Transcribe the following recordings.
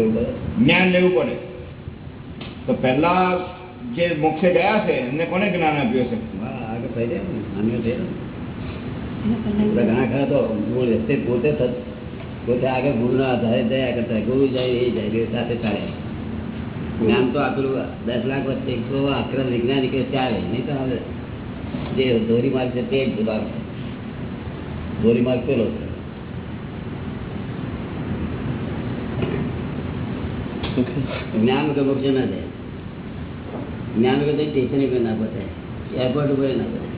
લેવું પડે જ્ઞાન લેવું પડે. તો પહેલા જે મોક્ષે ગયા છે એમને કોને જ્ઞાન આપ્યું છે આગળ થઈ જાય ઘણા ખરા તો મૂળ રસ્તે પોતે થત પોતે આગળ ગુરુના આધારે જયા કરતા ગુરુ જાય એ જાય સાથે ચાલે. જ્ઞાન તો આપેલું દસ લાખ વચ્ચે તો આક્રમ વૈજ્ઞાનિક ચાલે નહીં તો હવે જે ધોરી માર્ગ છે તે જ ભાગ છે ધોરી માર્ગ પેલો છે. જ્ઞાન વગર મોક્ષ ના જાય. જ્ઞાન વગર તો સ્ટેશન ઉપર ના પહોંચાય એરપોર્ટ ઉપર ના પહોંચાય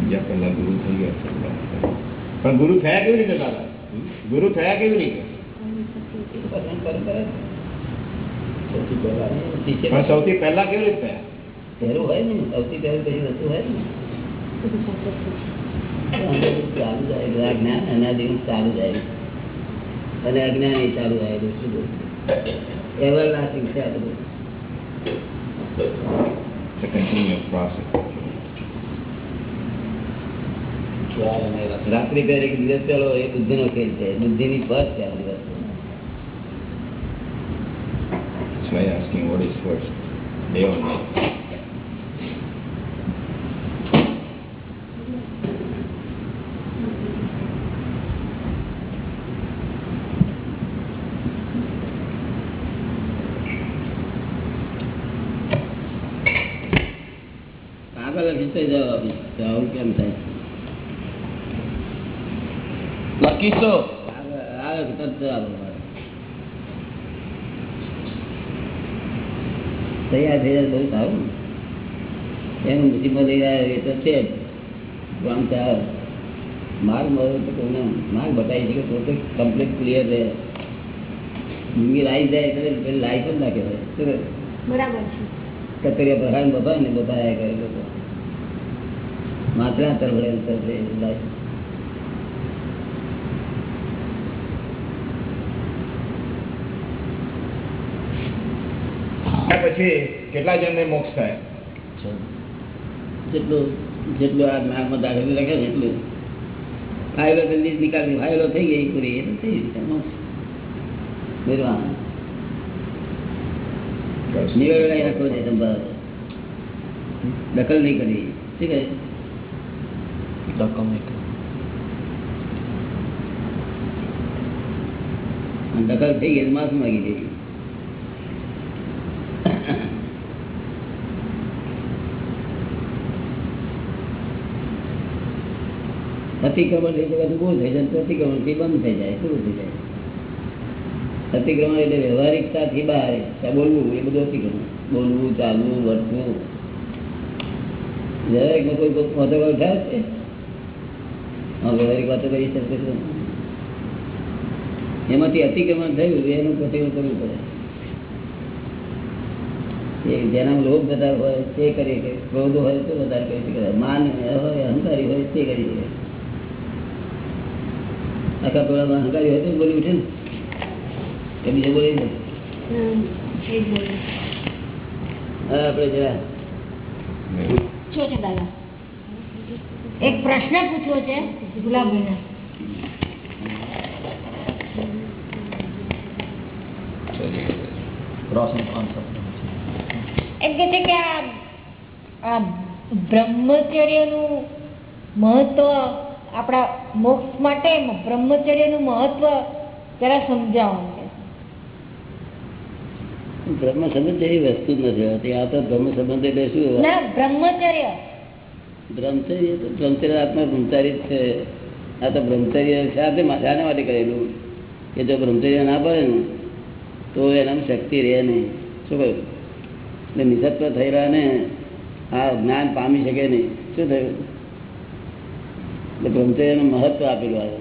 બીજા પહેલા ગુરુ થઈ ગયા છે. પણ ગુરુ થયા કેવી રીતે દાદા? ગુરુ થયા કેવી રીતે? સૌથી પહેલા શિષ્ય પણ સૌથી પહેલા કેવી રીતે થયા? પહેલું હોય ને સૌથી પહેલું કઈ વસ્તુ હોય ને ચાલુ જાય આ જ્ઞાન અનાદિનું ચાલુ જાય અને અજ્ઞાન એ ચાલુ જાય શું એવર લાસ્ટિંગ છે આ બધું It's a continuous process. રાત્રિ પહેરે કે દિવસ પહેલો એ બુદ્ધિનો ખેલ છે બુદ્ધિની પર છે આ દિવસ That's why asking what is first, day or night. આગળ લખી તો જવાબ કેમ થાય. તરત તૈયાર થઈ જાય બહુ સારું એમ મુસીબત લઈ રહ્યા એ તો છે જ. પણ આમ ત્યાં માર્ગ મળ્યો તો કોઈને માર્ગ બતાવી છે કે પોતે કમ્પ્લીટ ક્લિયર રહે. જિંદગી લાઈ જાય એટલે પેલી લાઈફ જ ના કહેવાય. શું બરાબર છે. કતરિયા ને બધા ને બધા કરે લોકો માત્રા તરફડે ને તરફડે લાઈફ ત્યાર પછી કેટલા જણને મોક્ષ થાય જેટલું જેટલું આ જ્ઞાનમાં દાખલ રાખે ને એટલું ફાઇલો જલ્દી જ નીકાળવી ફાઇલો થઈ ગઈ પૂરી એટલે થઈ ગઈ મોક્ષ. નિર્વાણ નિવેડો રાખવો છે સંભાળ દખલ નહીં કરવી શું કહે અને દખલ થઈ ગઈ માસ માગી જઈ અતિક્રમણ જાય બધું પૂરું થઈ જાય, પ્રતિક્રમણથી બંધ થઈ જાય શું થઈ જાય. અતિક્રમણ એટલે વ્યવહારિકતાથી બહાર બોલવું એ બધું અતિક્રમણ. બોલવું, ચાલવું, વર્તવું. વ્યવહારિકમાં કોઈ મોટો ભાવ થયો છે? વ્યવહારિક વાતો કરી શકે છે એમાંથી અતિક્રમણ થયું એનું પ્રતિક્રમણ કરવું પડે. જેના લોભ બધા હોય તે કરી શકે. ક્રોધ હોય તો વધારે કરી શકે. માન હોય અહંકારી હોય તે કરી શકે. આખા ટોળામાં અહંકારી હોય તો બોલી ઉઠે ને. કે બીજે બોલી આપણે જરા શું છે દાદા. એક પ્રશ્ન પૂછવો છે ગુલાબભાઈને એમ કે છે કે આ આ બ્રહ્મચર્યનું મહત્વ આપણા મોક્ષ માટે બ્રહ્મચર્યનું મહત્વ જરા સમજાવો બ્રહ્મ સંબંધ વસ્તુ નથી હોતી આ તો બ્રહ્મ સંબંધ એટલે શું? બ્રહ્મચર્ય. બ્રહ્મચર્ય તો બ્રહ્મચર્ય આત્મા બ્રહ્મચારી જ છે. આ તો બ્રહ્મચર્ય શાને શાના માટે કરેલું. કે જો બ્રહ્મચર્ય ના પડે ને, તો એનામાં શક્તિ રહે નહીં. શું કહ્યું એટલે નિસત્વ થયેલા ને, આ જ્ઞાન પામી શકે નહીં. શું થયું? એટલે બ્રહ્મચર્યનું મહત્વ આપેલું આવે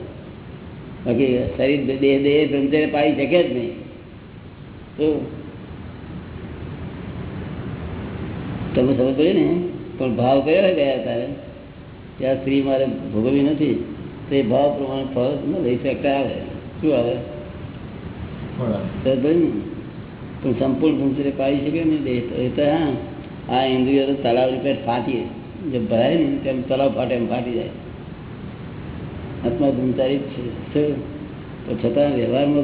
બાકી શરીર દેહ દેહ બ્રહ્મચર્ય પાડી શકે જ નહીં. શું? તમે સમજ પડ્યું ને? પણ ભાવ કયો હોય ગયા તારે ત્યાં સ્ત્રી મારે ભોગવવી નથી તે ભાવ પ્રમાણે ફળ ન લઈ શકતા આવે. શું આવે? સમજ પડી ને પણ સંપૂર્ણ ભૂમચર્ય પાડી શકે ને એ તો- એ તો હા. આ ઇન્દ્રિયો તો તળાવની પેટ ફાટી જેમ ભરાય ને તેમ તળાવ ફાટે એમ ફાટી જાય. આત્મા બ્રહ્મચારી જ છે. શું તો છતાં વ્યવહારમાં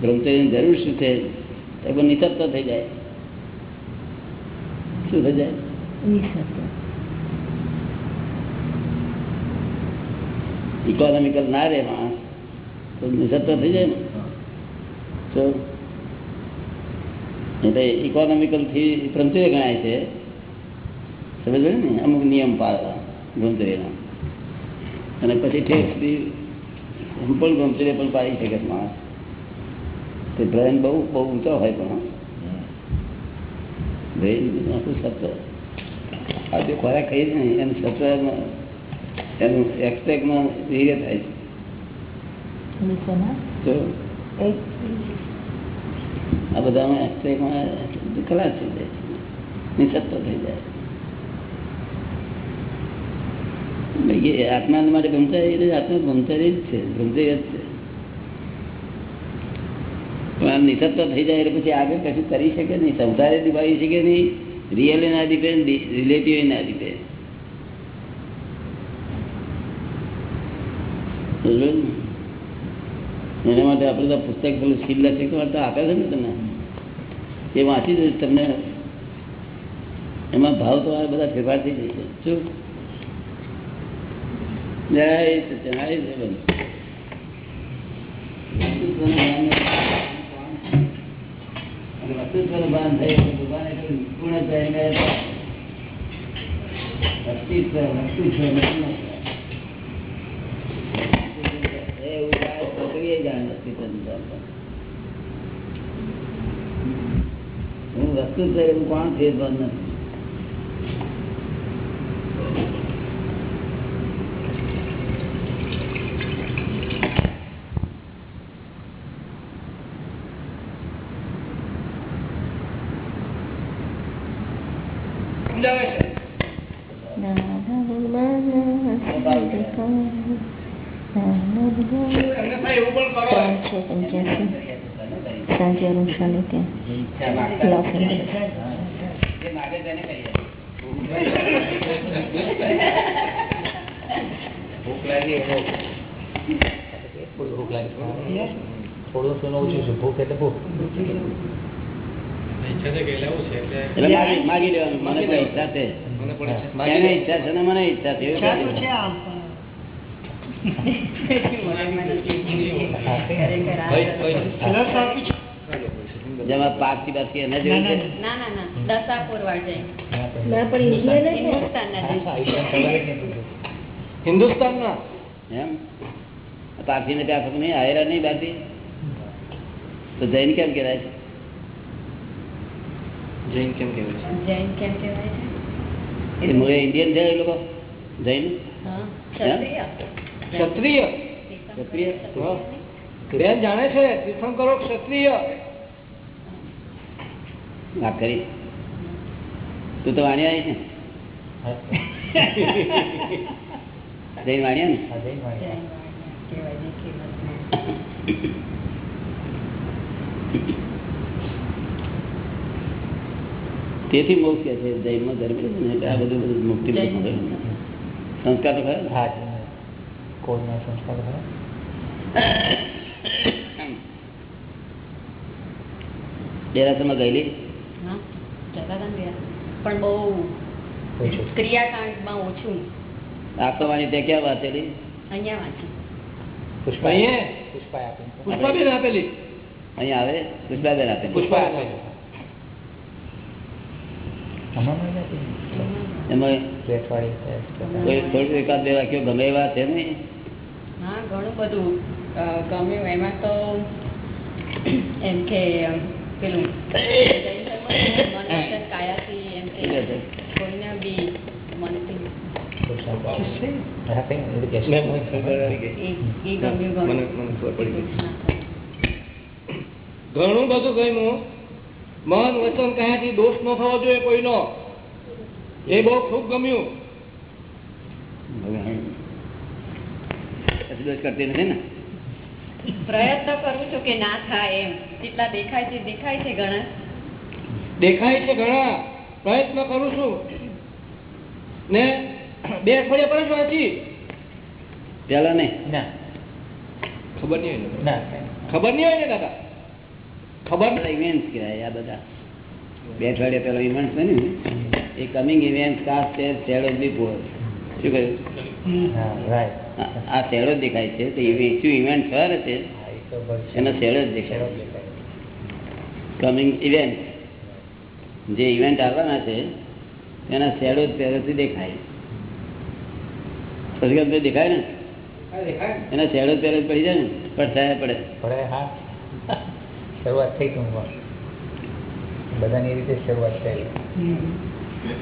બ્રહ્મચારીની જરૂર શું છે? તો કોઈ નિસર્ગ થઈ જાય. શું થઈ જાય? ઇકોનોમિકલ ના રહે માણસ. તો થઈ જાય ને. તો એટલે ઇકોનોમિકલથી બ્રહ્મચર્ય ગણાય છે. સમજ ને? અમુક નિયમ પાળવા બ્રહ્મચર્યના અને પછી ઠેક સુધી સિમ્પલ પણ પાડી શકે માણસ. તે બ્રેન બહુ બહુ ઊંચો હોય પણ બ્રેન આખું સત્વ આ જે ખોરાક ખાઈ છે ને એમ સત્વમાં એનું એક્સટ્રેક્ટમાં ધીરે થાય છે. આ બધામાં એક્સટ્રેક્ટમાં ખલાસ થઈ જાય છે. નિસત્વ થઈ જાય. આત્મા માટે બ્રહ્મચારી એટલે આત્મા બ્રહ્મચારી જ છે બ્રહ્મચારી જ છે. પણ આ નિસત્વ થઈ જાય એટલે પછી આગળ કશું કરી શકે નહીં સંસારે નિભાવી શકે નહીં. રિયલ ના દીપે રિલેટિવ ના દીપે સમજ્યું ને? એના માટે આપણે તો પુસ્તક પેલું સ્કીલ છે તો આપે છે ને તમને એ વાંચી દઈશ તમને એમાં ભાવ તો આ બધા ફેરફાર થઈ જશે શું જય સચ્ચિદાનંદ. જય ભાન થાય એટલે ભગવાન નિપુણતા એને અસ્તિત્વ. એવું થાય તો ભાન. હું વસ્તુ છે એવું કોણ ફેરફાર નથી સમજાવે છે તમને થાય એવું પણ કરો ત્રણસો પંચ્યાસી સાંજે અનુષ્ઠાને ત્યાં લોસ એન્જલસ જે માગે તેને કહીએ ભૂખ લાગી ભૂખ લાગી થોડું શું ઓછું છે ભૂખ એટલે ભૂખ એટલે માગી માગી લેવાનું મને પણ ઈચ્છા છે એને ઈચ્છા છે ને મને ઈચ્છા છે એવું કહી દેવાનું. જેમાં પારસી બારસી એને જેવું છે. ના. ના ના દશા પુરવાર જાય. ના પણ ઇન્ડિયન જ ને. હિન્દુસ્તાનના દેશ હિન્દુસ્તાનના? એમ? પારસી ને ત્યાં નહીં આયરા નહીં બારસી તો જૈન કેમ કહેવાય છે? જૈન કેમ કહેવાય છે? જૈન કેમ કહેવાય છે? એ મૂળે ઇન્ડિયન છે એ લોકો? જૈન? ક્ષત્રિય. ક્ષત્રિય? ક્ષત્રિય? બેન જાણે છે તીર્થંકરો ક્ષત્રિય. વાત કરી. તું તો વાણિયા છે? જૈન વાણિયા ને? જૈન વાણિયા કહેવાય છે કિંમતમાં. તેથી બહુ કે છે જૈન ધર્મ ને આ બધું બધું મુક્તિ મળે. સંસ્કાર તો ખરા ને? હા કોઈના સંસ્કાર ખરા? દેરાસરમાં ગયેલી? ત્યાં. પણ બહુ ક્રિયાકાંડમાં ઓછું. આપવાની ક્યાં વાંચેલી? અહીંયા વાંચી. પુષ્પા? પુષ્પા પુષ્પાબેન આપેલી. અહીંયા આવે? પુષ્પાબેન આપે પુષ્પા આપેલી. એમાં થોડું એકાદ બે વાક્યો ગમે એવા છે ને હા ઘણું બધું. અ, ગમ્યું એમાં તો એમ કે પેલું જૈન ધર્મ છે. ને, મન વચન કાયાથી એમ કે શું કહે છે? કોઈને બી મનથી એ એ ગમ્યું ઘણું મને- મને ખબર પડી ગઈ. કૃષ્ણ. ઘણું બધું ગમ્યું. મન વચન કયાથી દોષ ન થવો જોઈએ કોઈનો. એ બહુ ખૂબ ગમ્યું. કરતી નથી ને. પ્રયત્ન કરું છું કે ના થાય એમ. કેટલા દેખાય છે દેખાય છે ઘણા. દેખાય છે ઘણા. પ્રયત્ન કરું છું. ને બે અઠવાડિયા પડે જ વાંચી પેલા નહીં. ના. ખબર નહીં હોય ને ના. ખબર નહીં હોય ને દાદા? ખબર ઇવેન્ટ કહેવાય આ બધા. બે અઠવાડિયા પહેલા ઇવેન્ટ બન્યું એ કમિંગ ઇવેન્ટ કાસ્ટ છે શેડો બિફોર શું કહ્યું? આ- આ શેડો જ દેખાય છે. તો શું ઇવેન્ટ સર છે. એનો શેડો જ દેખાય. કમિંગ ઇવેન્ટ જે ઇવેન્ટ આવવાના છે એના શેડો જ પહેલેથી દેખાય. પછી દેખાય ને? એના શેડો પહેલે જ પડી જાય ને? પડછાયા પડે. પડે હા. શરૂઆત થઈ તું બધાની એ રીતે શરૂઆત થઈ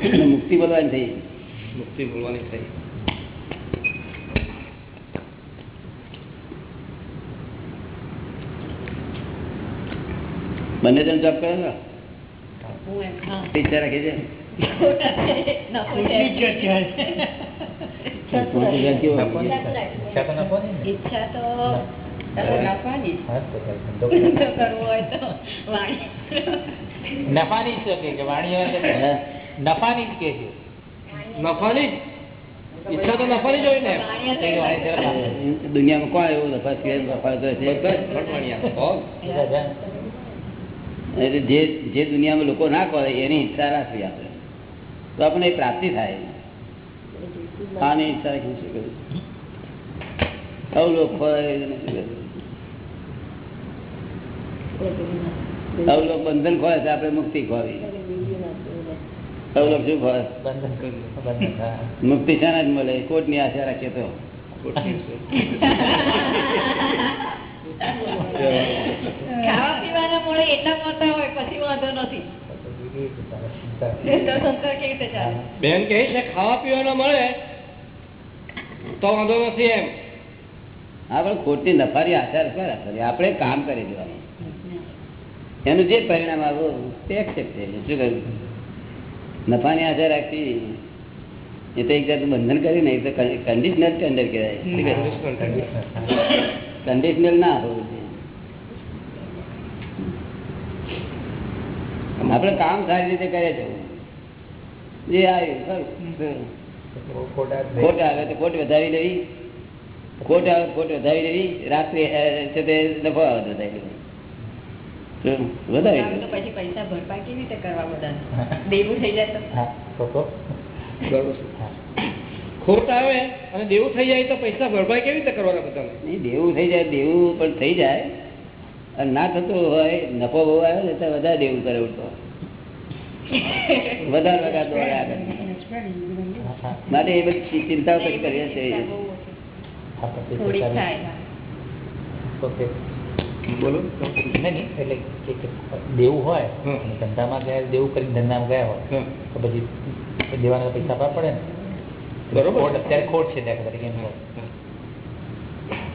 અને મુક્તિ બોલવાની થઈ. મુક્તિ બોલવાની થઈ. બંને જણ જોબ કરે ને? હું એમ હા. ઈચ્છા રાખી છે. નફો છે. પાંચ હજાર કેવો? નફોની ઈચ્છા તો નફોની જ. કે વાણી? નફાની જ કે છે. નફાની જ? ઈચ્છા તો નફાની જ હોય ને. વાણી તે હશે. વાણી તરફ દુનિયામાં કોણ એવું નફા સિવાય નફા કરે છે? બધા જ દુનિયામાં લોકો ના કરે એની ઈચ્છા રાખવી આપણે તો એ પ્રાપ્તિ થાય. આની ઈચ્છા રાખી શું અવલોક બંધન ખોય છે આપણે મુક્તિ ખોવી અવલોક શું હા મુક્તિ શાના જ મળે કોર્ટની આશા રાખીએ તો. ખાવા પીવાના મળે એટલા હોય પછી વાંધો નથી. બેન કહે છે ખાવા પીવાનો મળે તો વાંધો નથી એમ. આપણે ખોટી નફારી આશા રાખવાની આપણે કામ કરી દેવાનું. એનું જે પરિણામ આવ્યું તે એક્સેપ્ટ થઈ શું કહ્યું? નફાની આશા રાખી એ તો એક જાતનું બંધન કરી ને એ તો કન્ડિશનલ ટેન્ડર કહેવાય. હા. કન્ડિશનલ ના હોવું જોઈએ. આપણે કામ સારી રીતે કરે છે જે આવ્યું ખોટ આવે તો ખોટ વધારી લેવી ખોટ આવે ખોટ વધારી દેવી રાત્રે છે તે નફો આવે પૈસા ભરપાઈ કેવી રીતે કરવા બધા? દેવું થઈ જાય તો? હા તો તો. બરોબર છે. હા. ખોટ આવે અને દેવું થઈ જાય તો પૈસા ભરપાઈ કેવી રીતે કરવાના બધાને? નહીં દેવું થઈ જાય દેવું પણ થઈ જાય. અને ના થતું હોય નફો બહુ આવે ને તો વધારે દેવું કરે ઉડતો. વધારે આગળ. માટે એ બધી ચિંતાઓ પછી કરીએ છીએ. બોલો. નહીં એટલે દેવું હોય ધંધામાં ગયા દેવું કરીને ધંધામાં ગયા હોય તો પછી દેવાના પૈસા આપવા પડે ને. બરોબર. અત્યારે ખોટ છે દાખલા તરીકે એમ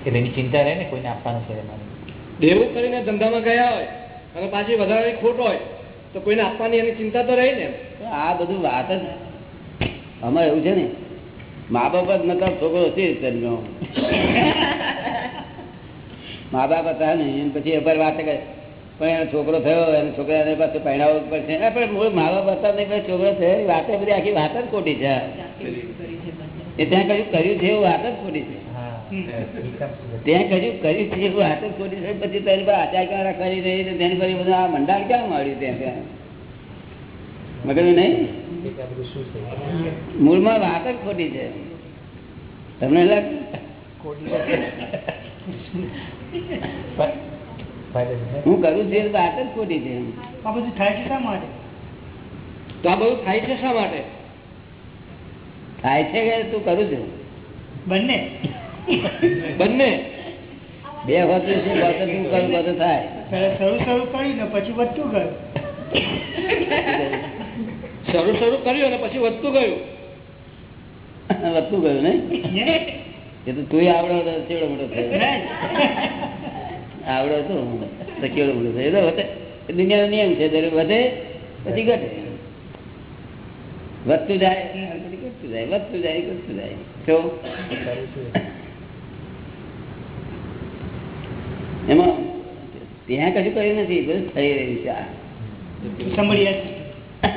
એટલે એની ચિંતા રહે ને કોઈને આપવાનું છે એમાં. દેવું કરીને ધંધામાં ગયા હોય અને પાછી વધારાની ખોટ હોય તો કોઈને આપવાની એની ચિંતા તો રહી ને આ બધું વાત જ અમારે એવું છે ને મા બાપ જ નતા છોકરો છે જન્મ્યો મા બાપ હતા ને પછી અભર વાત કરે. પણ એનો છોકરો થયો, એને છોકરાને પાસે પહેણાવવો પડશે. પણ મૂળ મા બાપ હતા નહીં પણ છોકરો થયો વાતે બધી આખી વાત જ ખોટી છે. કરી. એ ત્યાં કયું કર્યું છે એવું વાત જ ખોટી છે. ત્યાં કયું કર્યું છે એવું વાત જ ખોટી છે. પછી તેની પર આચાર રાખવાની રહી છે તેની બધું આ મંડાણ ક્યાં મળ્યું ત્યાં ત્યાં? મગજ નહીં? એ આ બધું શું છે મૂળમાં વાત જ ખોટી છે. તમને લાગે? ખોટી વાત છે. ફા- ફાયદો છે. હું કરું છું વાત જ ખોટી છે આ બધું થાય છે શા માટે? તો આ બધું થાય છે શા માટે? થાય છે કે તું કરું છું? બંને. બંને. બે છે હોતું તું કરું બધું થાય. શરૂ શરૂ કર્યું ને પછી વધતું ગયું શરૂ શરૂ કર્યું અને પછી વધતું ગયું. વધતું ગયું ને એ તો તું આવડો ચેવડો મોટો થયો. આવડો હતો તો કેવડો મોટો થયો. એ તો વધે. દુનિયાનો નિયમ છે. દરેક વધે પછી ઘટે. વધતું જાય. ઘટતું જાય. વધતું જાય ઘટતું જાય. તો? એમાં ત્યાં કશું કર્યું નથી. બધું થઈ રહ્યું છે. આ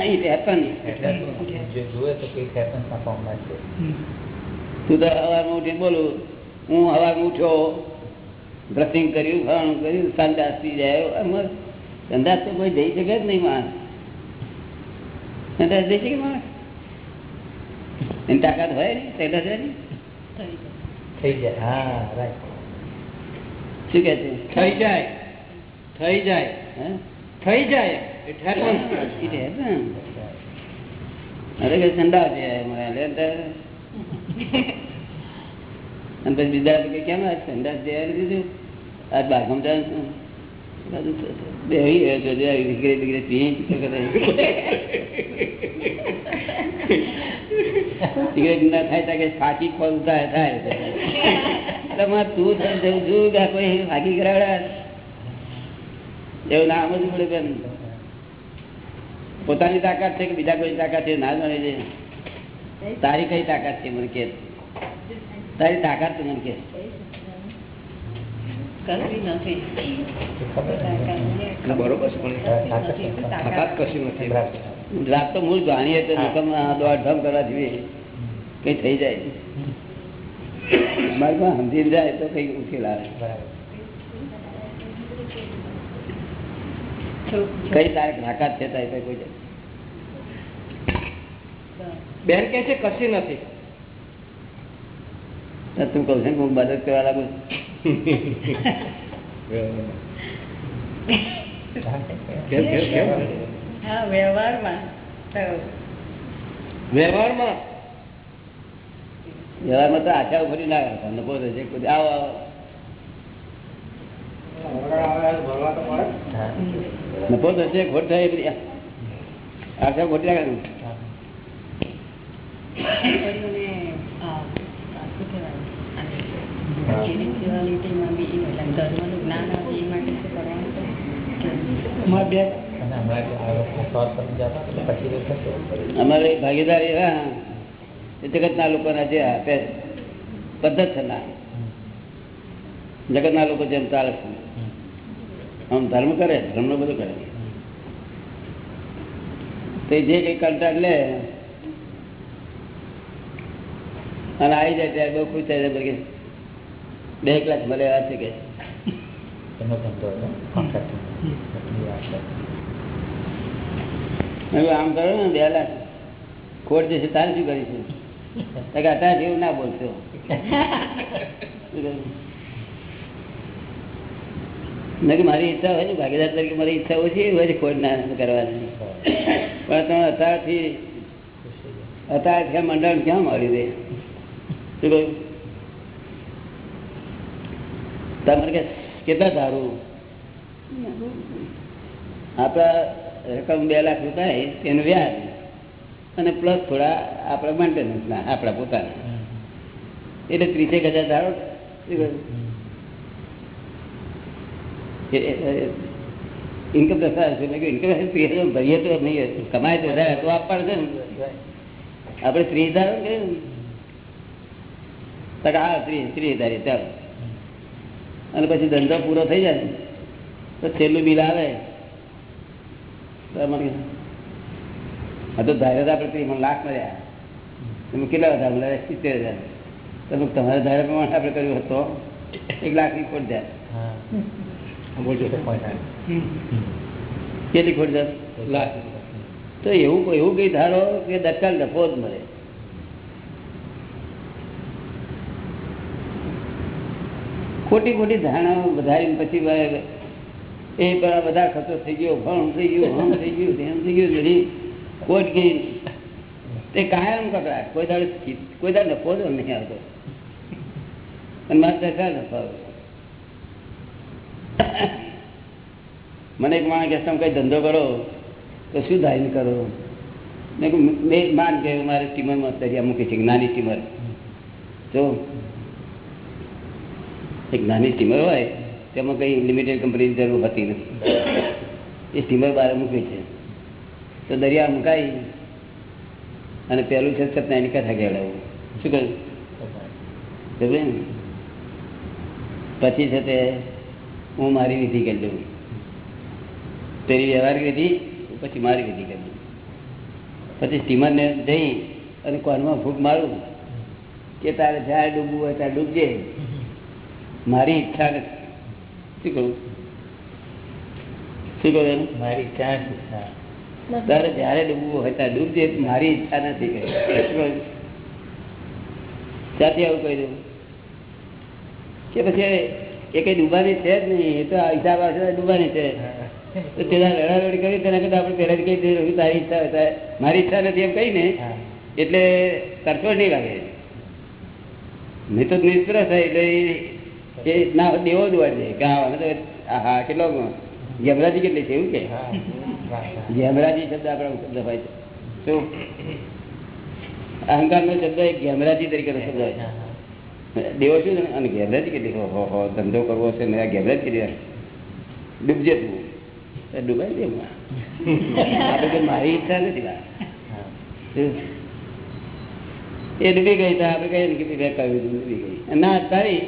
તો તું તો સવારમાં ઉઠીને બોલું હું સવારમાં ઉઠ્યો બ્રશિંગ કર્યું ખાવાનું કર્યું સંદાસ થઈ જાય આમાં તો કોઈ જઈ શકે જ નહીં માણસ. સંદાસ જઈ શકે માણસ? એની તાકાત હોય ને સંદાસ હોય ને થઈ જાય. હા રાઈટ શું કે છે? થઈ જાય. થઈ જાય. હે? થઈ જાય. It સંદાસ છે. અને થાય ત્યાં કે ફાંકી ખોલ થાય થાય તું જવું છું કોઈ ફાંકી કરાવડા એવું નામ જ બેન પોતાની તાકાત છે કે બીજા કોઈ તાકાત છે? ના જાણે છે. તારી કઈ તાકાત છે મને કે? તારી તાકાત છે મને કે. કશી નથી. બરોબર છે પણ તાકાત કશું નથી. રાત તો મૂળ જાણીએ તો દોડધામ કરવા જોઈએ કઈ થઈ જાય. મારી પાસે સમજી જાય તો કઈ ઉકેલ આવે. કઈ તારી તાકાત છે તારી કોઈ? બેન કે છે કશી નથી. તો કહું છે કે હું મદદ કરવા લાગુ વ્યવહારમાં તો વ્યવહારમાં? વ્યવહારમાં તો આશા ફરી ના કરતા થશે કોઈ આવો આવો. નફો થશે ખોટ થાય આશા ખોટી ના કરી જતા એટલે પછી તો થશે અમારે ભાગીદાર એવા જગતના લોકોના જે આપે પદ્ધત છે ના જગતના લોકો જેમ ચાલે છે. આમ ધર્મ કરે ધર્મ બધું કરે. તે જે કઈ કંટાળ લે અને આવી જાય ત્યારે બહુ ખુશ થાય છે બે કલાક મળે એવા છે કે. આમ કરો ને બે લાખ. ખોટ જશે તારે શું કરીશું? અત્યારે એવું ના બોલશો. મારી ઈચ્છા હોય ને ભાગીદાર તરીકે મારી ઈચ્છા ઓછી હોય છે ખોટ ના કરવાની. પણ તમે અત્યારથી અત્યારથી મંડળ ક્યાં મળી દે શું કહ્યું? તમારે કે, કેટલા ધારું? આપણા રકમ બે લાખ રૂપિયા તેનું વ્યાજ. અને પ્લસ થોડા આપણા મેન્ટેનન્સના આપણા પોતાના. એટલે ત્રીસેક હજાર ધારો? ઇન્કમ દસ હશે મેં ઇન્કમ ત્રીસ હજાર ભરીએ તો નહીં કમાય તો વધારે, તો આપવાનું છે ને. આપણે ત્રીસ હજાર કે હા ત્રીસ ત્રીસ હજાર ચાલો. અને પછી ધંધો પૂરો થઈ જાય તો છેલ્લું બિલ આવે. આ તો ધારે આપણે ત્રીસ લાખ મળ્યા. તમે કેટલા વધારે મળ્યા? સિત્તેર હજાર. તમે તમારા ધારે પ્રમાણે આપણે કર્યું હતો એક લાખની ખોટ જાય હા. કેટલી ખોટ જાય લાખ. તો એવું એવું કઈ ધારો કે દરકાર નફો જ મળે. ખોટી ખોટી ધારણાઓ વધારીને પછી એ બધા ખર્ચો થઈ ગયો ફળ થઈ ગયું, હમ થઈ ગયું, તેમ થઈ ગયું બધી કોટ ગઈ. તે કાયમ કકડાટ, કોઈ દાડે કોઈ દાડે નફો જ નહીં આવતો. અને મારે દરકાર નફો આવ્યો મને એક માણસ કે તમે કઈ ધંધો કરો? તો શું ધારીને કરો? મેં મેં માન કે મારે ટીમરમાં દરિયા મૂકી છે નાની ટીમર. જો એક નાની સ્ટીમર હોય, તેમાં કઈ લિમિટેડ કંપનીની જરૂર હતી નથી. એ સ્ટીમર બહાર મૂકી છે. તો દરિયા મુકાઈ અને પહેલું છે સત્યનારાયણની કથા કહેવડાવું શું કહ્યું? પછી છે તે હું મારી વિધિ કરી દઉં. પેલી વ્યવહારિક વિધિ, પછી મારી વિધિ કરી દઉં. પછી સ્ટીમરને જઈ અને કોનમાં ફૂટ મારું કે તારે જ્યાં ડૂબવું હોય ત્યાં ડૂબજે. મારી ઈચ્છા નથી. શું કહું? શું મારી ઈચ્છા નથી તારે જયારે ડૂબવું હોય ત્યારે ડૂબજે મારી ઈચ્છા નથી કહી ત્યાંથી આવું કહી દઉં? કે પછી એ કઈ ડૂબાની છે જ નહીં એ તો આ હિસાબ આવશે ડૂબાની છે. તો તેના લડાલડી કરી તેના કરતા આપણે પહેલા જ કહી દઈએ તારી ઈચ્છા હોય મારી ઈચ્છા નથી એમ કહીને એટલે તરફડ નહીં લાગે નહીં તો નિષ્ફળ થાય એટલે એ- એ ના દેવો દોડી દે કે હા કેટલો ગેમરાજી કેટલી છે એવું કે? વાહ. શબ્દ આપણા શબ્દ છે. શું અહંકાર નો શબ્દ એક ગેમરાજી તરીકે શબ્દ હોય છે. હા. દેવો છું? ને અને ગેમરાજી કેટલી હો ધંધો કરવો છે મેં ગેમરાજ કેટલી ડૂબજે તું. ડૂબાઈ દે આપણે મારી ઈચ્છા નથી. એ ડૂબી ગઈ તો આપણે કહીએ ને કે ભાઈ કહ્યું ડૂબી ગઈ. ના તારી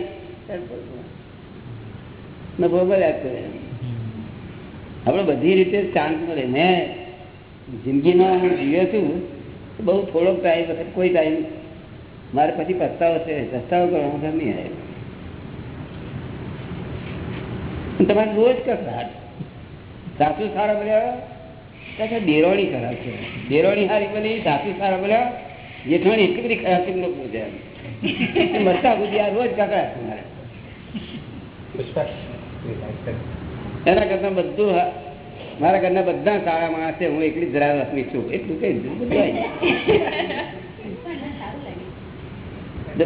આપણે બધી રીતે શાંત મળે મેં જિંદગીનો હું જીવ્યો છું બહુ થોડોક ટાઈમ કોઈ ટાઈમ મારે પછી પસ્તાવો છે. પસ્તાવો કરવાનો ઘર નહીં આવે. તમારે રોજ કકડાટ સાસુ સારા બોલ્યા તો કે દેરોણી ખરાબ છે. દેરોણી સારી બની સાસુ સારા બોલ્યા જેઠવાણી એટલી બધી ખરાબ છે લોકો મસ્તા ગુજિયા રોજ કકડાટ તમારે પુષ્પા you like that? એના કરતા બધું મારા ઘરના બધા સારા માણસ છે હું એકલી જરા રસમી છું. એટલું કઈ બધું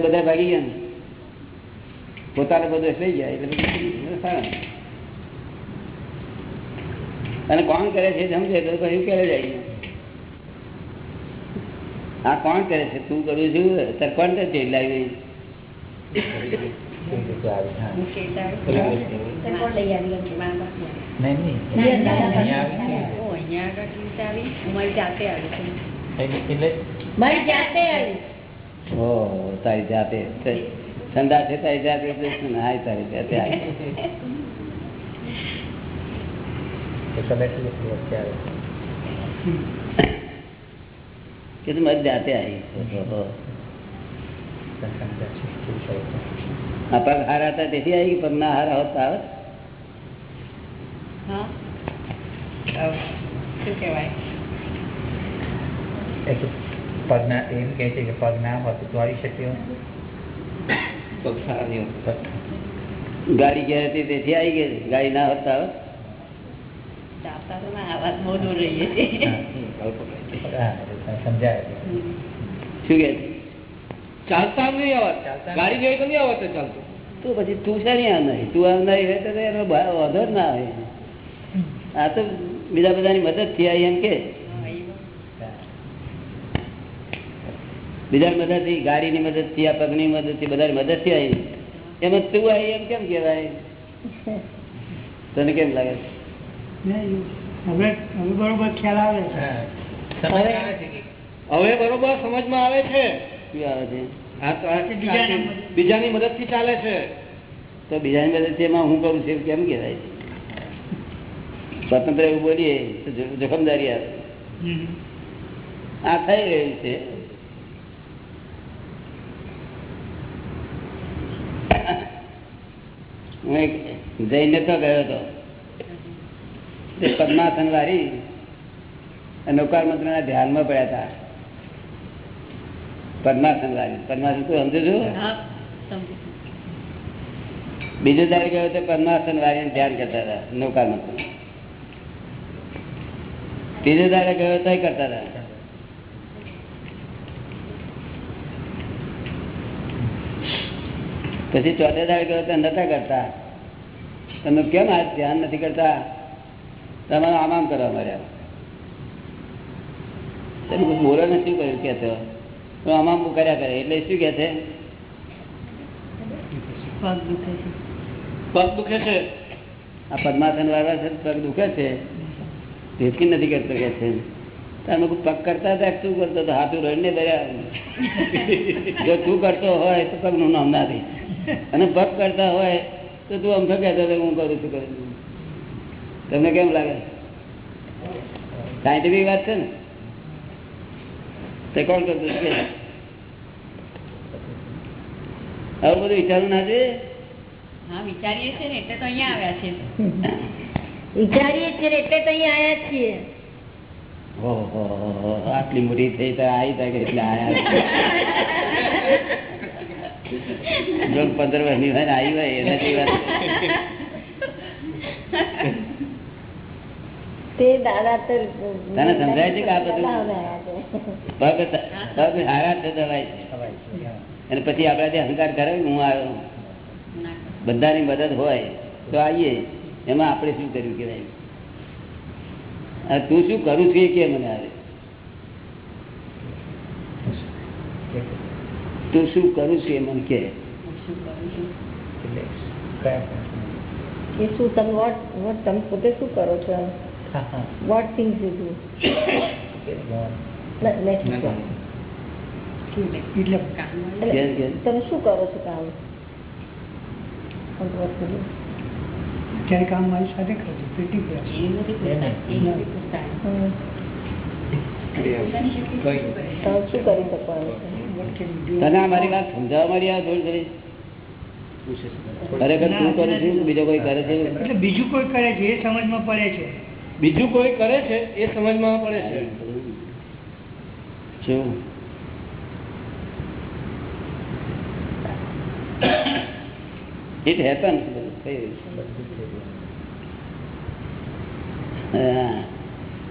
બધા ભાગી ગયા પોતાને બધું થઈ જાય. એટલે અને કોણ કરે છે સમજે? તો કહ્યું ક્યારે જાય? આ કોણ કરે છે? તું કરું છું? તર કોણ કરે છે? લાવી તારી જાતે ઠંડા છે તારી જાતે તારી જાતે કે તું મારી જાતે આવી પગ હારા હતા તેથી આવી પગ ના હારા હોત તો પગના એમ કે છે કે પગ ના હોત તો આવી શક્યો પગ સારા ગાડી ઘેર હતી તેથી આવી ગઈ ગાડી ના હોત તો આવત ચાલતા તો ના આવાજ બહુ દૂર રહીએ હા સમજાય. શું કે ચાલતા નહીં આવત. ચાલતા ગાડી જોઈ તો નહીં આવત ચાલતું. તો પછી તું શાની આવનારી તું આવનારી હોય તો એનો વાંધો જ ના આવે. આ તો બીજા બધાની મદદથી આવી એમ કે. બીજાની મદદથી ગાડીની મદદથી આ પગની મદદથી બધાની મદદથી આવી એમાં. તું આવી એમ કેમ કેવાય તને કેમ લાગે? હવે બરોબર ખ્યાલ આવે છે. છે હવે બરોબર સમજમાં આવે છે. શું આવે છે? આ આ બીજાના મદદ- થી ચાલે છે? તો બીજાની મદદથી એમાં હું કરું છું કેમ કહેવાય? સ્વતંત્ર એવું બોલીએ તો જોખમદારી આવે. આ થઈ રહ્યું છે. હું એક જઈને તો ગયો હતો. તે પદ્માસન વાળી નૌકાર મંત્રના ધ્યાનમાં પડ્યા હતા. પદ્માસન વાળી પદ્માસન તું સમજુ છું? બીજો દાડે ગયો તો પદ્માસન વાળી ધ્યાન કરતા હતા નું ત્રીજે દાડે ગયો તો કરતા હતા. પછી ચોથે દાડે ગયો તો નતા કરતા. તમે કેમ આ ધ્યાન નથી કરતા? તમારું આમ આમ કરવા મળ્યા તમે બોલો ને શું કર્યું? કે તો તો? આમ કર્યા કરે. એટલે શું કે છે? પગ દુખે છે. આ પદ્માસન વાળા છે પગ દુખે છે? ભેટકી નથી કરતો કે છે. તમે પગ કરતા હતા શું કરતો હતો? હાથું રહીને જો તું કરતો હોય તો પગનું નામ ના દે. અને પગ કરતા હોય તો તું અમથો કહેતો હતો હું કરું છું કરું તમને કેમ લાગે? સાયન્ટિફિક વાત છે ને? તે કોણ કરતું કે? આવું બધું વિચારવું ના જોઈએ? હા વિચારીએ છીએ ને એટલે તો અહીંયા આવ્યા છે વિચારીએ છીએ ને એટલે તો અહીંયા આયા છીએ. આટલી મોટી થઈ તો આવી થાય એટલે આયા પંદર વર્ષની હોય ને આવી હોય એના જેવી વાત. તે દાદા તો તને સમજાય છે કે આ બધું? હારા દવાય હા. અને પછી આપડે જે અહંકાર કરે હું આવ્યો બધાની મદદ હોય તો આવીએ. એમાં આપણે શું કર્યું કેવાય તું શું કરું છું એ કે મને આવે? તું શું કરું છું એ મને કે. શું તમે વોટ વોટ તમે પોતે શું કરો છો? હા, things you કે તમે શું કરો છો કામ What do? અત્યારે કામ મારી સાથે કરે છે? પેટી? તને વાત સમજાવવા આ થોડી થોડી ખરેખર તું કરું છું? બીજો કોઈ કરે છે? બીજું કોઈ કરે છે એ સમજમાં પડે છે. બીજું કોઈ કરે છે એ સમજમાં પડે છે. ઇટ હેપન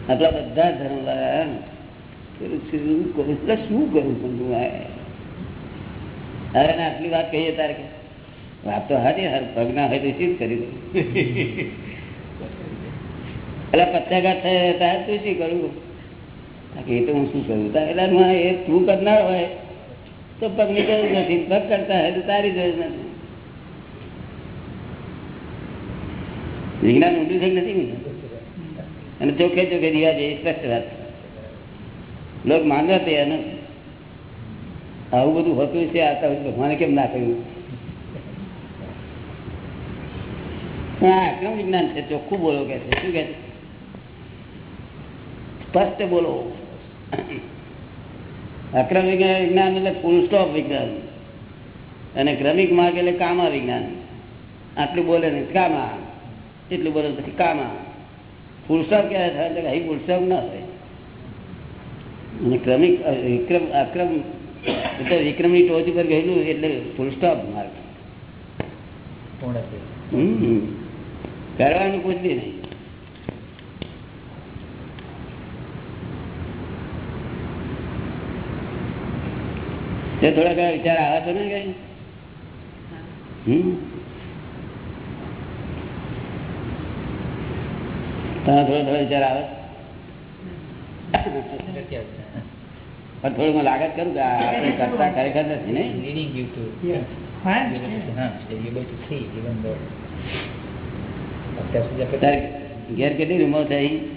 આપણા બધા. ધર્મ વાળા કરું છું, કરું છું. એટલે શું કરું પણ હવે આટલી વાત કહીએ તારે કે? વાત તો હારી હાર પગના હોય તો શું કરી દઉં? એટલે પચાઘાત થયા તારે તું શું કરું? આ કે એ તો હું શું કરું? એટલે એ તું કરનાર હોય, તો પગની જરૂર નથી. પગ કરતા હોય તો તારી જરૂર નથી. વિજ્ઞાન ઊંડું થઈ નથી? અને ચોખ્ખે ચોખ્ખે દિવા એ સ્પષ્ટ વાત. લોક માનવા તૈયાર નથી. આવું બધું હોતું છે આ તો ભગવાને કેમ ના કહ્યું? આક્રમ વિજ્ઞાન છે, ચોખ્ખું બોલો કે છે. શું કે છે? સ્પષ્ટ બોલો. અક્રમ વિજ્ઞાન વિજ્ઞાન એટલે ફૂલ સ્ટોપ વિજ્ઞાન. અને ક્રમિક માર્ગ એટલે કામા વિજ્ઞાન. આટલું બોલે ને કામા. એટલું બોલે પછી કામા. ફૂલ સ્ટોપ ક્યારે થાય? એટલે અહીં ફૂલ સ્ટોપ ના હોય અને ક્રમિક વિક્રમ અક્રમ એટલે વિક્રમની ટોચ ઉપર ગયેલું એટલે ફૂલ સ્ટોપ માર્ગ. થયું. કરવાનું પૂછતી નહીં. તે થોડા ઘણા વિચાર આવે તો ને કઈ? તને થોડો થોડો વિચાર આવે? પણ થોડું મને લાગત કરું કે આપણે કરતા ખરેખર નથી ને ઘેર કેટલી રૂમો છે અહીંયા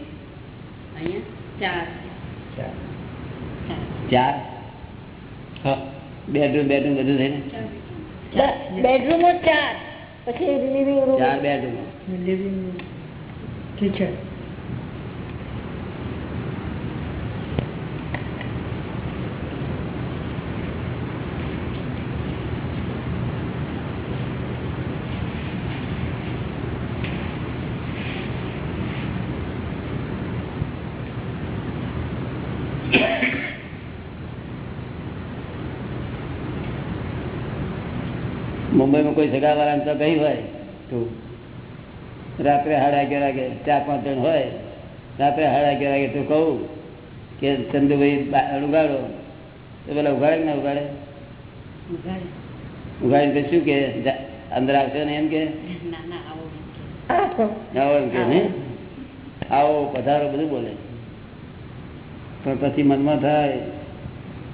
ચાર. ચાર. બેડરૂમ બેડરૂમ બધું થઈને? બેડરૂમો ચાર. પછી લિવિંગ રૂમ ચાર બેડરૂમ લિવિંગ કિચન કોઈ સગાવાળા તો ગઈ હોય તો રાત્રે સાડા અગિયાર વાગે ચાર પાંચ જણ હોય રાત્રે સાડા અગિયાર વાગે તું કહું કે ચંદુભાઈ ઉગાડો. તો પેલા ઉગાડે ને ઉગાડે? ઉગાડીને શું કે અંદર આવશે ને કે? આવો એમ કે. આવો પધારો બધું બોલે. પણ પછી મનમાં થાય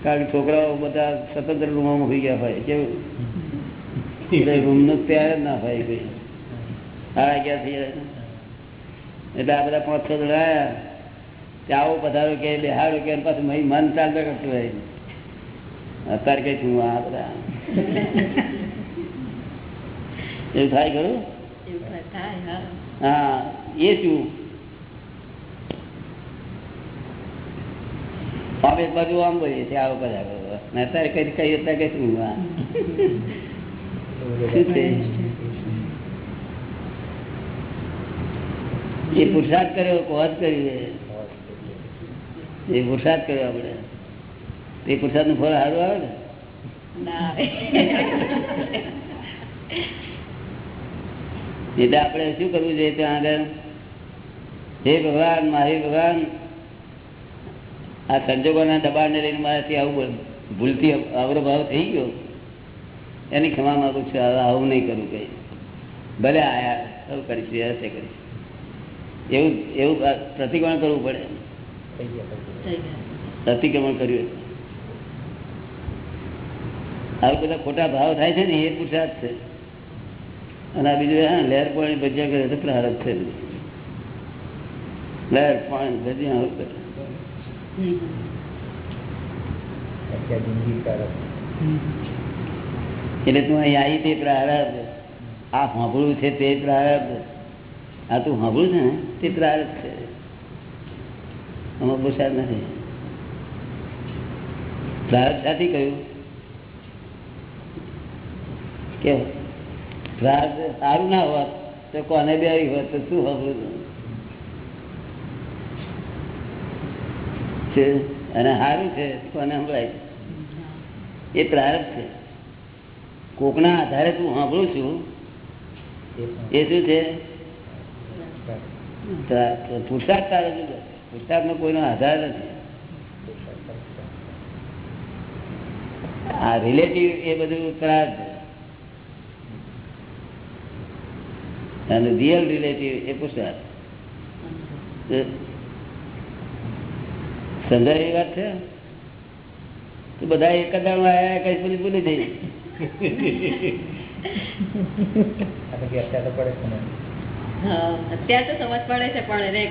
કારણ કે છોકરાઓ બધા સ્વતંત્ર રૂમમાં હોઈ ગયા હોય કેવું? એટલે રૂમનું તૈયાર જ ના હોય કોઈ સાડા અગિયાર થઈ જાય ને. એટલે આ બધા પાંચ છ જણા આવ્યા તે આવો પધારો કે બેહાડો કે અને પાછું મહી મન ચાલતા કરતું હોય અત્યારે કઈ છું આ બધા એવું થાય ખરું એવું થાય હા હા એ શું આમ એક બાજુ આમ બોલીએ છીએ આવો કર્યા કરો ને અત્યારે કઈ કઈ અત્યારે કઈ શું આ? શું છે? એ પુરસાદ કર્યો કોહત કરી એ. પુરસાદ કર્યો આપણે. તે પુરસાદનું ફળ સારું આવે ને? એટલે આપણે શું કરવું જોઈએ ત્યાં આગળ? હે ભગવાન મારે ભગવાન આ સંજોગોના દબાણને લઈને મારાથી આવું ભૂલથી અવરભાવ થઈ ગયો. એની ક્ષમા માંગુ છું હવે આવું નહીં કરું કઈ. ભલે આયા એવું કરીશ વ્યવસ્થા કરીશ. એવું એવું પ્રતિક્રમણ કરવું પડે. પ્રતિક્રમણ કર્યું આવું બધા ખોટા ભાવ થાય છે ને એ પુરસાદ છે. અને આ બીજું હા લહેર પાણી ભજ્યા કરે તો પ્રારબ્ધ છે. લહેર પાણી ભજ્યા આવું કરે. અત્યારે એટલે તું અહીં આવી તે પ્રારબ્ધ. આ સાંભળવું છે તે પ્રારબ્ધ. આ તું સાંભળું છે ને, તે પ્રારબ્ધ છે. આમાં પુરુષાર્થ નથી. પ્રારબ્ધ સાથી કહ્યું કે પ્રારબ્ધ સારું ના હોત તો કોને બે આવી હોત? તો શું સાંભળું છે? અને સારું છે? કોને સંભળાય? એ પ્રારબ્ધ છે. કોકના આધારે તું સાંભળું છું, એ શું છે? પુરસાદ તારે જુદો પુરુષાર્થનો કોઈનો આધાર નથી. આ રિલેટિવ એ બધું પ્રાર્થ અને રિયલ રિલેટિવ એ પુરસાદ. સમજાય એ વાત છે? તો બધા એક જ આવ્યા કઈ બધું ભૂલી જઈ અત્યારે તો સમજ પડે છે પણ એને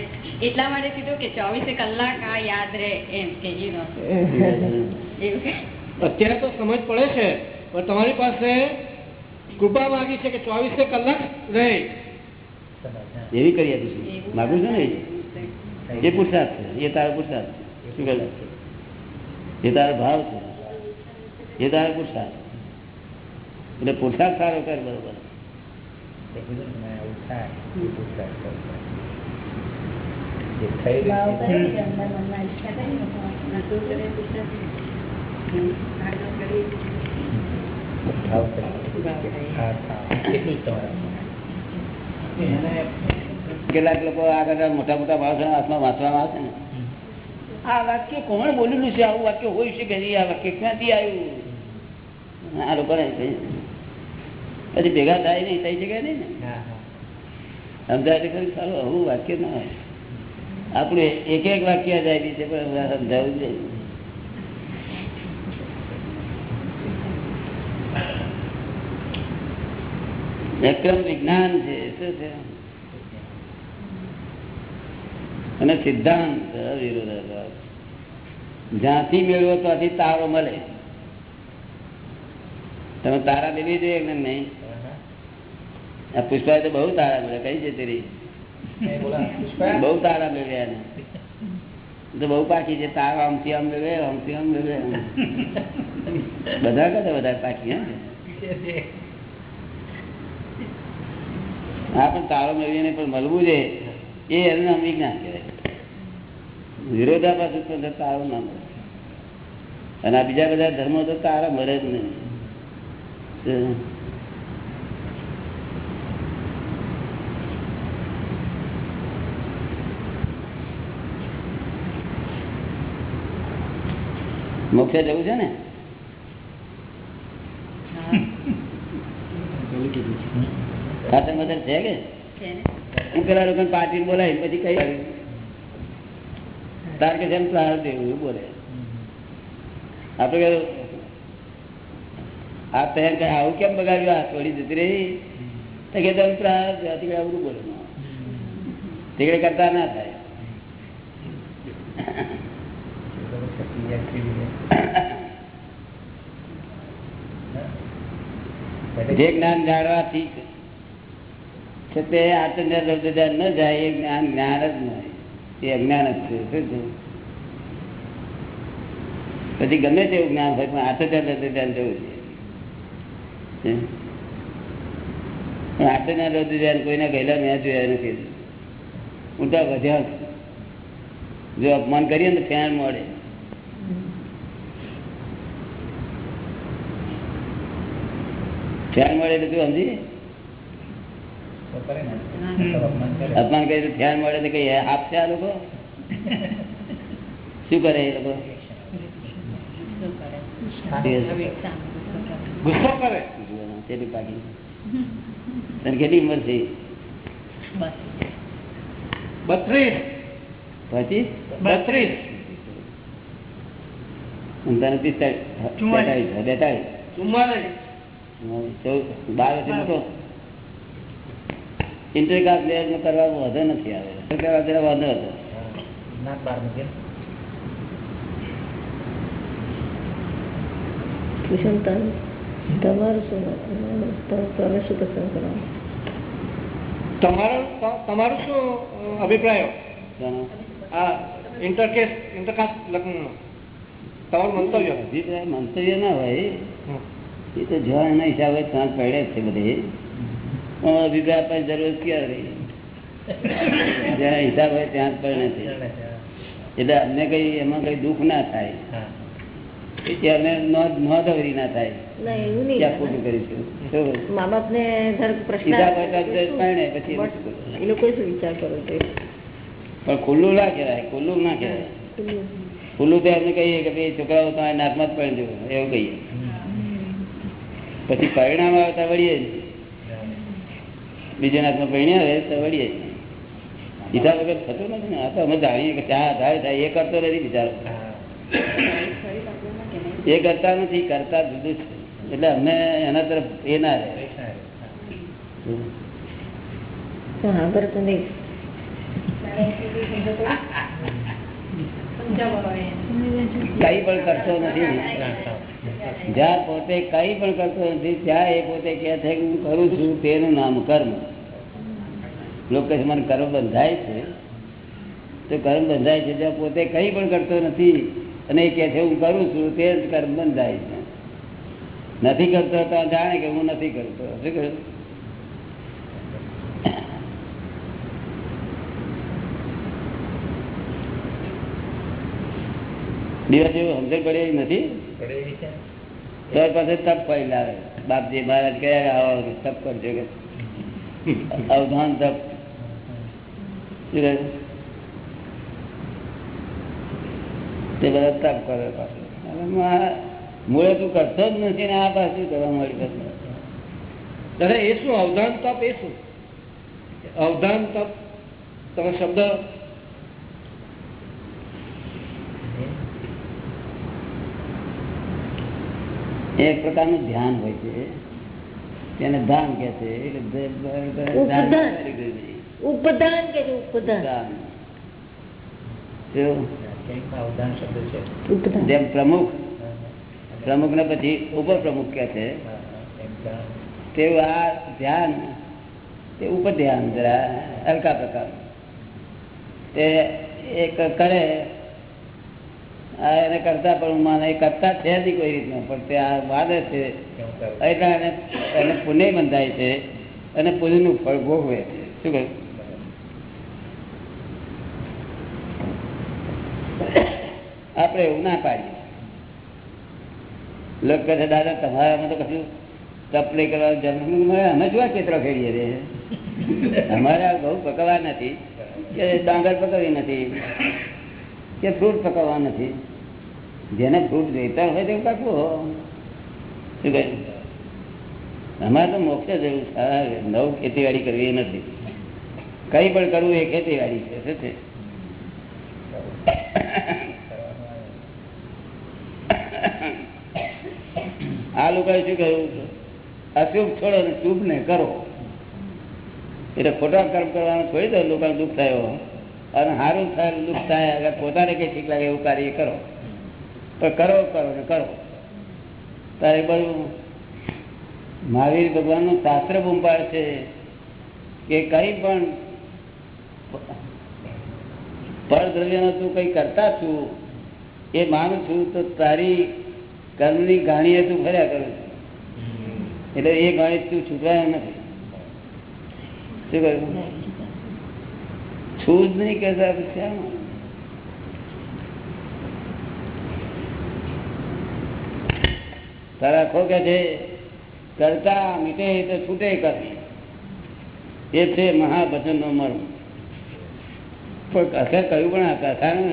એટલા માટે કીધું કે ચોવીસે કલાક આ યાદ રહે એમ કે અત્યારે તો સમજ પડે છે પણ તમારી પાસે કૃપા માંગી છે કે ચોવીસે કલાક રહે. એવી કરી આપીશું. માગું છું ને? એ પુરસાદ છે એ તારો પુરસાદ છે. શું કહ્યું? એ તારો ભાવ છે. એ તારો પુરુષાર્થ એટલે પુરુષાર્થ સારો કર બરોબર તે કીધું ને મેં આવું થાય એ પુરુષાર્થ કરવો. જે થઈ રહ્યું છે નતું કરે પુરુષાર્થ. હમ, આગળ કરી. ભાવ કરી. ભાવ કરી. હા હા એટલું જ તમારા કેટલાક લોકો આગળ મોટા મોટા માણસો હાથમાં વાંચવામાં આવશે ને આ વાક્ય કોણ બોલેલું છે આવું વાક્ય હોય છે કે નહીં આ વાક્ય ક્યાંથી આવ્યું આ લોકો પછી ભેગા થાય નહીં થઈ શકે નહીં ને? સમજાય ખરું સારું આવું વાક્ય ના હોય. આપણું એક એક વાક્ય જાય છે પણ સમજાવવું જોઈએ વિક્રમ વિજ્ઞાન છે શું છે? અને સિદ્ધાંત વિરોધાભાસ. જ્યાંથી મેળવો ત્યાંથી તારો મળે. તમે તારા દેવી જોઈએ કે નહીં. આ પુષ્પા તો બહુ તારા મળે કઈ જતી રહી બહુ તારા મેળવ્યા એને તો બહુ પાકી છે તાર આમથી આમ મેળવે આમથી આમ મેળવે બધા કરતા વધારે પાકી હે? હા પણ તારો મેળવીને પણ મળવું છે. એ એનું નામ વિજ્ઞાન કહેવાય. વિરોધાભાસ ઉત્પન્ન થતા તારો ના મળે અને આ બીજા બધા ધર્મો તો તારા મળે જ નહીં. મોક્ષે જવું છે ને? હા, ખાતર મધર છે કે. હું પેલા લોકો પાર્ટી બોલાવી પછી કઈ આવ્યું તાર કે જેમ પ્રાર દેવું બોલે. આપડે આ કરે આવું કેમ બગાડ્યું? આ થોડી જતી રહી. તો કે તમે પ્રાર આથી આવું બોલે. તીકડે કરતા ના થાય શક્તિ જાય કેવી જાય જે જ્ઞાન જાણવાથી છે તે આચંદ્ર ન જાય, એ જ્ઞાન જ્ઞાન જ નહીં એ અજ્ઞાન જ છે, શું છે? પછી ગમે તેવું જ્ઞાન હોય, પણ આઠ જવું છે. પણ હજાર ધ્યાન કોઈના ગયેલા મેં જોયા નથી. ઉલટા વધ્યા છે. જો અપમાન કરીએ ને ફેન મળે. ફેન મળે એટલે શું સમજી? તો. તો અપમાન કરે તો ફેન મળે તો કઈ આપશે આ લોકો? શું કરે એ લોકો? ગુસ્સો કરે. પાકી તને કેટલી ઉંમર બત્રીસ. પછી બત્રીસ. પિસ્તાળીસ. બેતાળીસ. ચુમ્માલીસ બાર વર્ષે નથી આવે જરા વાંધો હતો તમારું શું તમે તમે શું પસંદ કરો તમારો તમારું શું અભિપ્રાય. આ ઇન્ટરકેસ ઇન્ટરકાસ્ટ લગ્નનો તમારું મંતવ્ય અભિપ્રાય મંતવ્ય ના હોય હમ. એ તો જોવા એના હિસાબે સાંજ પડે જ છે બધે. પણ અભિપ્રાય આપવાની જરૂર ક્યાં રહી? જ્યાં હિસાબ હોય ત્યાં જ પડે નથી એટલે અમને કઈ એમાં કઈ દુઃખ ના થાય. કે અમને નોંધવરી ના થાય. ક્યાં ખોટું કરીશું? મા બાપ ને પછી? એ લોકો શું વિચાર કરો પણ ખુલ્લું ના કહેવાય ખુલ્લું ના કહેવાય. ખુલ્લું. તો એમને કહીએ કે ભાઈ છોકરાઓ તમારે નાકમાં જ પડજો એવું કહીએ. પછી પરિણામ આવતા વળીએ જ. બીજા નાથમાં પરિણામ આવે તો વળીએ જ. હિસાબ વગર થતું નથી ને? આ તો અમે જાણીએ કે ચા આધાર થાય એ કરતો નથી બિચારો એ કરતા નથી કરતા જુદું છે. એટલે અમને એના તરફ એ ના રહે. કઈ પણ કરતો નથી. જ્યાં પોતે કઈ પણ કરતો નથી, ત્યાં એ પોતે કહે છે કે હું કરું છું તેનું નામ કર્મ. લોકો મને કર્મ બંધાય છે. તો કર્મ બંધાય છે જ્યાં પોતે કઈ પણ કરતો નથી અને એ કહે છે, હું કરું છું તે જ કર્મ બંધાય છે. નથી કરતો તો જાણે કે હું નથી કરતો. શું કહ્યું? દિવસ એવું સમજણ પડે નથી? પડે એવી છે તો પાસે તપ કરી લાવે. બાપજી મહારાજ કયા આવો તપ કરજો કે. અવધાન તપ. તે બધા તપ કરે પાછું. મૂળે તું કરતો જ નથી ને આ પાછું કરવા મળી પાછું? દાદા, એ શું? અવધાન તપ એ શું? અવધાન તપ, તમે શબ્દ એક પ્રકારનું ધ્યાન હોય છે. તેને ધાન કે છે. ઉપધાન. કે જેમ પ્રમુખ. પ્રમુખ ને પછી ઉપર પ્રમુખ કે છે. તેવું આ ધ્યાન તે ઉપર ધ્યાન જરા હલકા પ્રકાર તે એક કરે એને કરતા પણ માને એ કરતા છે જ કોઈ રીતના, પણ તે આ વાદ છે. એટલે એને એને પુણ્ય બંધાય છે અને પુણ્યનું ફળ ભોગવે શું કહ્યું? આપણે એવું ના પાડીએ. લોકો કહે દાદા તમારામાં તો કશું તપ નહીં કરવાનું જન્મ અમે આ ચિત્ર ખેડીએ છે અમારે બહુ પકવવા નથી, કે ડાંગર પકવી નથી, કે ફ્રૂટ પકવવા નથી. જેને ફ્રૂટ જોઈતા હોય તેવું પાકવું શું કહે? અમારે તો મોક્ષ જ એવું છે. નવ ખેતીવાડી કરવી નથી. કઈ પણ કરવું એ ખેતીવાડી છે. છે? આ લોકો શું કહ્યું? અશુભ છોડો ને શુભ ને કરો. એટલે ખોટા કર્મ કરવાનું છોડી દો લોકોને દુઃખ થયો અને સારું થાય દુઃખ થાય પોતાને કઈ ઠીક લાગે એવું કાર્ય કરો. પણ કરો કરો ને કરો. તારે બધું મહાવીર ભગવાનનું શાસ્ત્ર બુંપાડ પાડે છે કે કઈ પણ પરદ્રવ્યનો તું કઈ કરતા છું એ માનું છું તો તારી કર્મની ગાણીએ તું ફર્યા કરું છું. એટલે એ ગાણી તું છૂટવાયો નથી. શું કહ્યું? છું જ નહીં કહેતા પછી આમ. તારા ખો કે છે કરતા મીટે તો છૂટે કરવી એ છે મહાભજન નો મર્મ. પણ અસર કહ્યું પણ આ કથાનું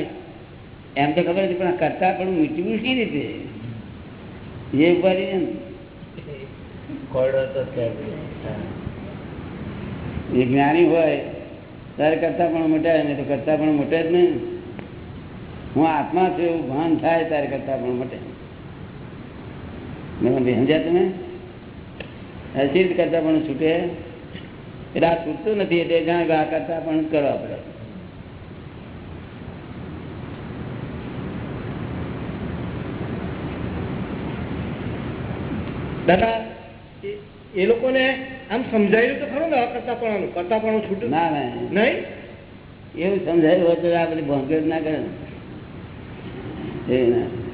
એમ તો ખબર નથી પણ કરતા પણ મીટવું શી રીતે. એ ઉપાડી ને. એ જ્ઞાની હોય ત્યારે કરતા પણ મોટા નહીં તો કરતા પણ મોટે જ નહીં. હું આત્મા છું એવું ભાન થાય ત્યારે કરતા પણ મોટે મેં કીધું, સમજ્યા તમે? હસી કરતા પણ છૂટે? એટલે આ છૂટતું નથી એટલે જાણે આ કરતા પણ કરવા પડે. દાદા એ- લોકોને આમ સમજાયું તો ખરું ને કરતા પણ કરતા પણ છૂટું? ના ના નહીં? એવું સમજાયું હોય તો આ બધી ભોંકેડ ના કરે. એ ના.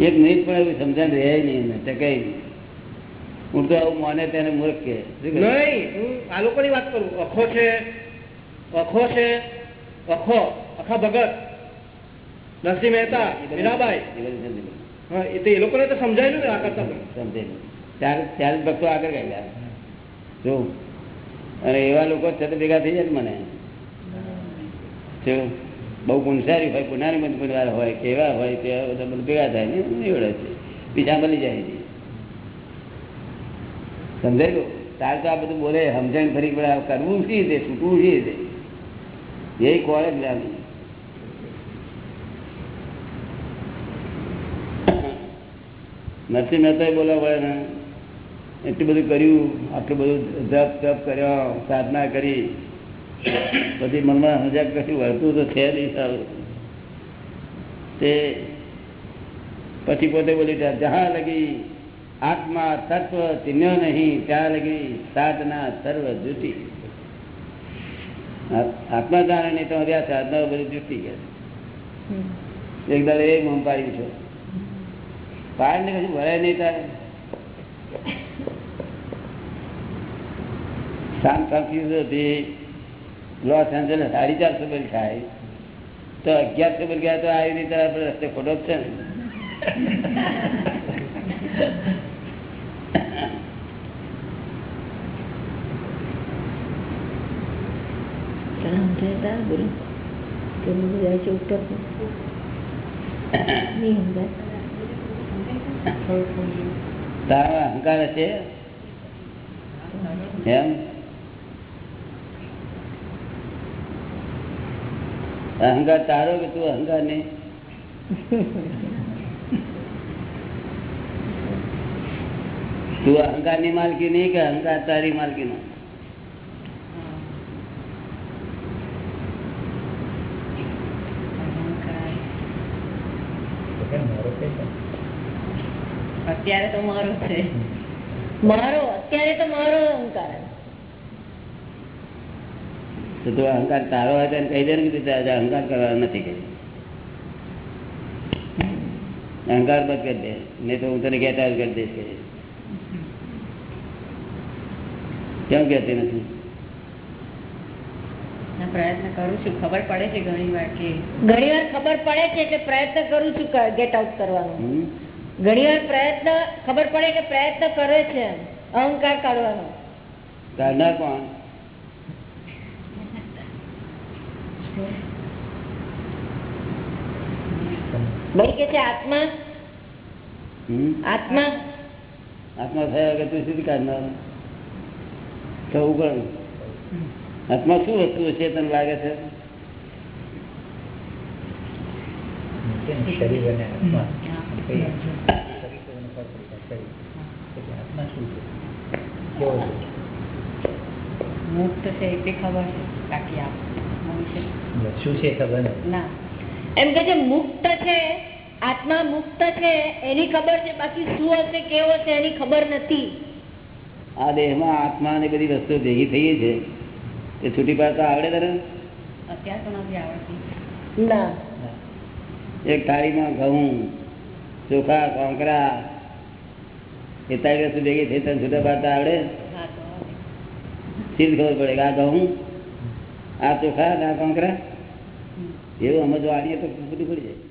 એક મિનિટ પણ એવું સમજણ રહે નહીં ટકાય નહીં. હું તો આવું માને તેને મૂર્ખ કે આ લોકો નહીં હું આ લોકોની વાત કરું. અખો છે અખો છે અખો અખા ભગત નરસિંહ મહેતા મીરાબાઈ. હા એ તો એ લોકોને તો સમજાયેલું ને આ કરતા સમજાય ત્યારે ત્યારે ભક્તો આગળ ગયેલા. જો અને એવા લોકો છતાં ભેગા થઈ જાય ને મને. જો બહુ ગુણસારી હોય પુનારી બંધ પુનવાર હોય કેવા હોય તે બધા બધું ભેગા થાય ને એવડે છે. બીજા મળી જાય છે સમજાયું તાર તો આ બધું બોલે સમજણ ફરી આ કરવું શી રીતે છૂટવું શી રીતે એ કોળે જ લાવી નરસિંહ મહેતા બોલવા પડે ને. એટલું બધું કર્યું, આટલું બધું જપ તપ કર્યો, સાધના કરી. પછી મનમાં હજાર કશું વળતું તો છે નહીં સારું. તે પછી પોતે બોલી જहाँ લગી આત્મા તત્વ ચિહ્ન્યો નહીં, ત્યાં લગી સાધના સર્વ જુટી. આત્મા જાણે નહીં તો આ સાધના બધી જુટી ગયા. એક દાડે એ મમ પાડ્યું છે પાડ ને કશું ભરાય નહીં તારે. સાન ફ્રાન્સિસકોથી લોસ એન્જલસ સાડી ચારસો બેલ થાય તો અગિયારસો બેલ ગયા તો આવી રીતે આપણે રસ્તે ખોટો જ છે ને. તારો અહંકાર છે એમ? અહંકાર તારો કે તું અહંકાર નહીં તું અહંકારની માલકી નહીં કે અહંકાર તારી માલકી નો? અત્યારે તો મારો છે. મારો? અત્યારે તો મારો અહંકાર તો તું અહંકાર તારો હોય તો કહી દે ને કે અહંકાર કરવાનો નથી કહ્યું અહંકાર બંધ કરી દે. નહીં તો હું તને કહેતા કરી દઈશ કે કેમ કહેતી નથી? પ્રયત્ન કરું છું. ખબર પડે છે ઘણી વાર કે ઘણી વાર ખબર પડે છે એટલે પ્રયત્ન કરું છું ગેટ આઉટ કરવાનો. હમ? ઘણી વાર પ્રયત્ન ખબર પડે કે પ્રયત્ન કરે છે અહંકાર કાઢવાનો. કાઢનાર કોણ? ભાઈ કે છે આત્મા? આત્મા? આત્મા થયા કે તું સીધી કાઢનાર થવું આત્મા શું વસ્તુ છે તને લાગે છે? શરીર અને આત્મા કહીએ. શરીર તો એનો ફરક પડે, શરીર. એટલે આત્મા શું છે? કેવો છે? મુક્ત છે ખબર છે? બાકી આ શું છે ખબર ના. એમ કે છે મુક્ત છે આત્મા મુક્ત છે એની ખબર છે બાકી શું હશે કેવો છે એની ખબર નથી. આ દેહમાં આત્મા ને બધી વસ્તુ ભેગી થઈ છે. એ છૂટી પાડતા આવડે તને? અત્યારે તો નથી આવડતી. ના. એક થાળીમાં ઘઉં ચોખા કોંકરા એ તારી વસ્તુ ભેગી થઈ તને છૂટા પાડતા આવડે? હા સીધ ખબર પડે આ ઘઉં આ ચોખા આ કોંકરા? એવું અમે જો આવીએ તો બધું પડી જાય.